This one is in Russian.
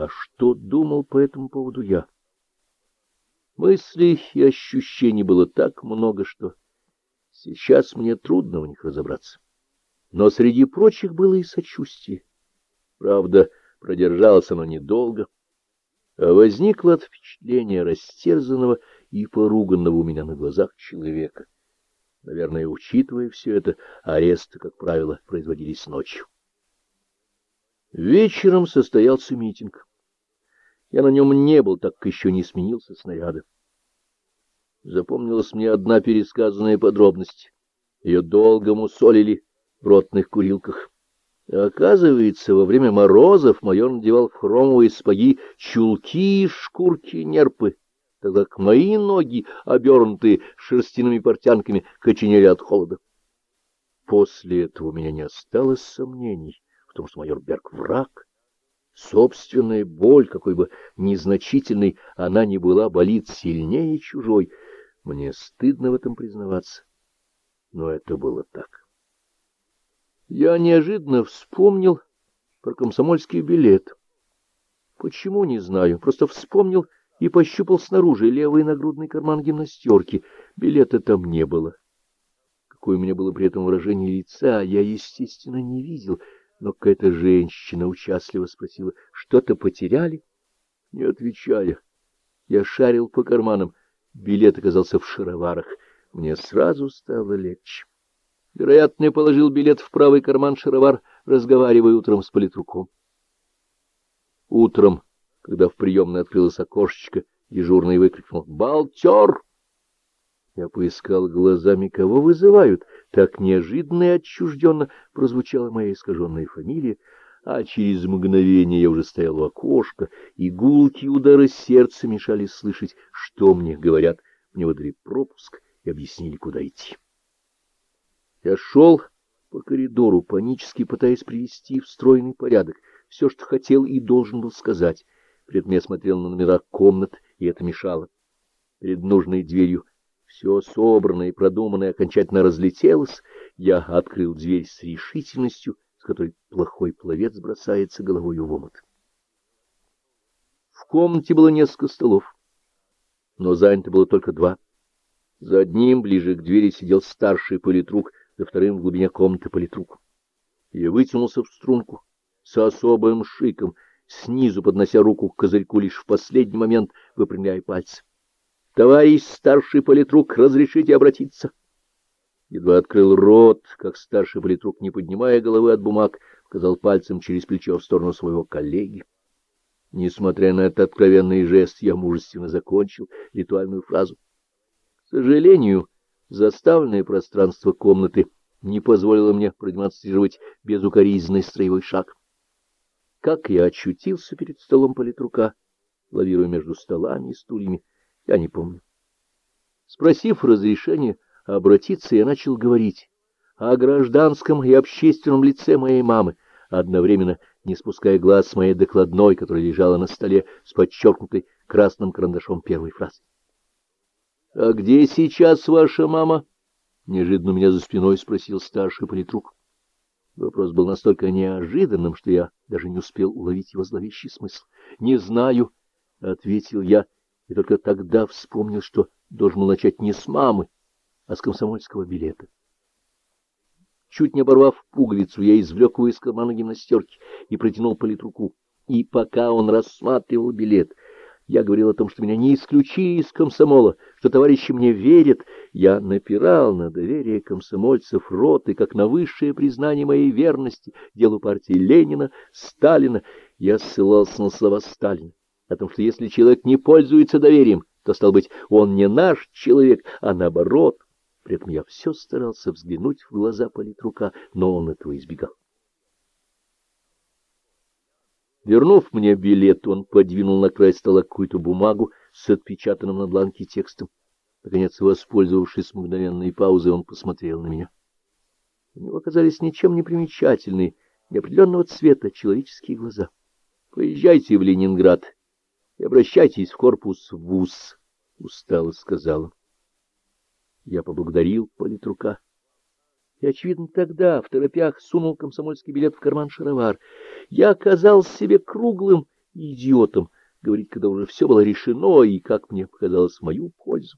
А что думал по этому поводу я? Мыслей и ощущений было так много, что сейчас мне трудно в них разобраться. Но среди прочих было и сочувствие. Правда, продержалось оно недолго, а возникло от впечатления растерзанного и поруганного у меня на глазах человека. Наверное, учитывая все это, аресты, как правило, производились ночью. Вечером состоялся митинг. Я на нем не был, так еще не сменился снаряда. Запомнилась мне одна пересказанная подробность. Ее долго мусолили в ротных курилках. Оказывается, во время морозов майор надевал в хромовые спаги чулки из шкурки нерпы, тогда как мои ноги, обернутые шерстяными портянками, коченели от холода. После этого у меня не осталось сомнений в том, что майор Берг — враг. Собственная боль, какой бы незначительной она ни была, болит сильнее чужой. Мне стыдно в этом признаваться, но это было так. Я неожиданно вспомнил про комсомольский билет. Почему, не знаю, просто вспомнил и пощупал снаружи левый нагрудный карман гимнастерки. Билета там не было. Какое у меня было при этом выражение лица, я, естественно, не видел, но какая-то женщина участливо спросила, что-то потеряли? Не отвечая, я шарил по карманам. Билет оказался в шароварах. Мне сразу стало легче. Вероятно, я положил билет в правый карман шаровар, разговаривая утром с политруком. Утром, когда в приемной открылось окошечко, дежурный выкрикнул «Балтер!». Я поискал глазами, кого вызывают. Так неожиданно и отчужденно прозвучала моя искаженная фамилия, а через мгновение я уже стоял у окошка, и гулки удары сердца мешали слышать, что мне говорят. Мне выдали пропуск и объяснили, куда идти. Я шел по коридору, панически пытаясь привести в стройный порядок все, что хотел и должен был сказать. При этом смотрел на номера комнат, и это мешало. Перед нужной дверью все собранное и продуманное окончательно разлетелось. Я открыл дверь с решительностью, с которой плохой пловец бросается головой в омут. В комнате было несколько столов, но занято было только два. За одним, ближе к двери, сидел старший политрук за вторым в глубине комнаты политрук. Я вытянулся в струнку с особым шиком, снизу поднося руку к козырьку лишь в последний момент, выпрямляя пальцы. — Товарищ старший политрук, разрешите обратиться? Едва открыл рот, как старший политрук, не поднимая головы от бумаг, показал пальцем через плечо в сторону своего коллеги. Несмотря на этот откровенный жест, я мужественно закончил ритуальную фразу. К сожалению, Заставленное пространство комнаты не позволило мне продемонстрировать безукоризненный строевой шаг. Как я очутился перед столом политрука, лавируя между столами и стульями, я не помню. Спросив разрешения обратиться, я начал говорить о гражданском и общественном лице моей мамы, одновременно не спуская глаз с моей докладной, которая лежала на столе с подчеркнутой красным карандашом первой фразы. — А где сейчас ваша мама? — неожиданно меня за спиной спросил старший политрук. Вопрос был настолько неожиданным, что я даже не успел уловить его зловещий смысл. — Не знаю, — ответил я, и только тогда вспомнил, что должен был начать не с мамы, а с комсомольского билета. Чуть не оборвав пуговицу, я извлек его из кармана гимнастерки и протянул политруку. И пока он рассматривал билет, я говорил о том, что меня не исключили из комсомола, что товарищи мне верят. Я напирал на доверие комсомольцев роты, как на высшее признание моей верности делу партии Ленина, Сталина. Я ссылался на слова Сталина о том, что если человек не пользуется доверием, то, стал быть, он не наш человек, а наоборот. При этом я все старался взглянуть в глаза политрука, но он этого избегал. Вернув мне билет, он подвинул на край стола какую-то бумагу с отпечатанным на бланке текстом. Наконец, воспользовавшись мгновенной паузой, он посмотрел на меня. У него оказались ничем не примечательные, неопределенного цвета человеческие глаза. — Поезжайте в Ленинград и обращайтесь в корпус ВУЗ, — устало сказала. Я поблагодарил политрука. И, очевидно, тогда, в торопях, сунул комсомольский билет в карман шаровар. Я оказался себе круглым идиотом говорить, когда уже все было решено и, как мне показалось, в мою пользу.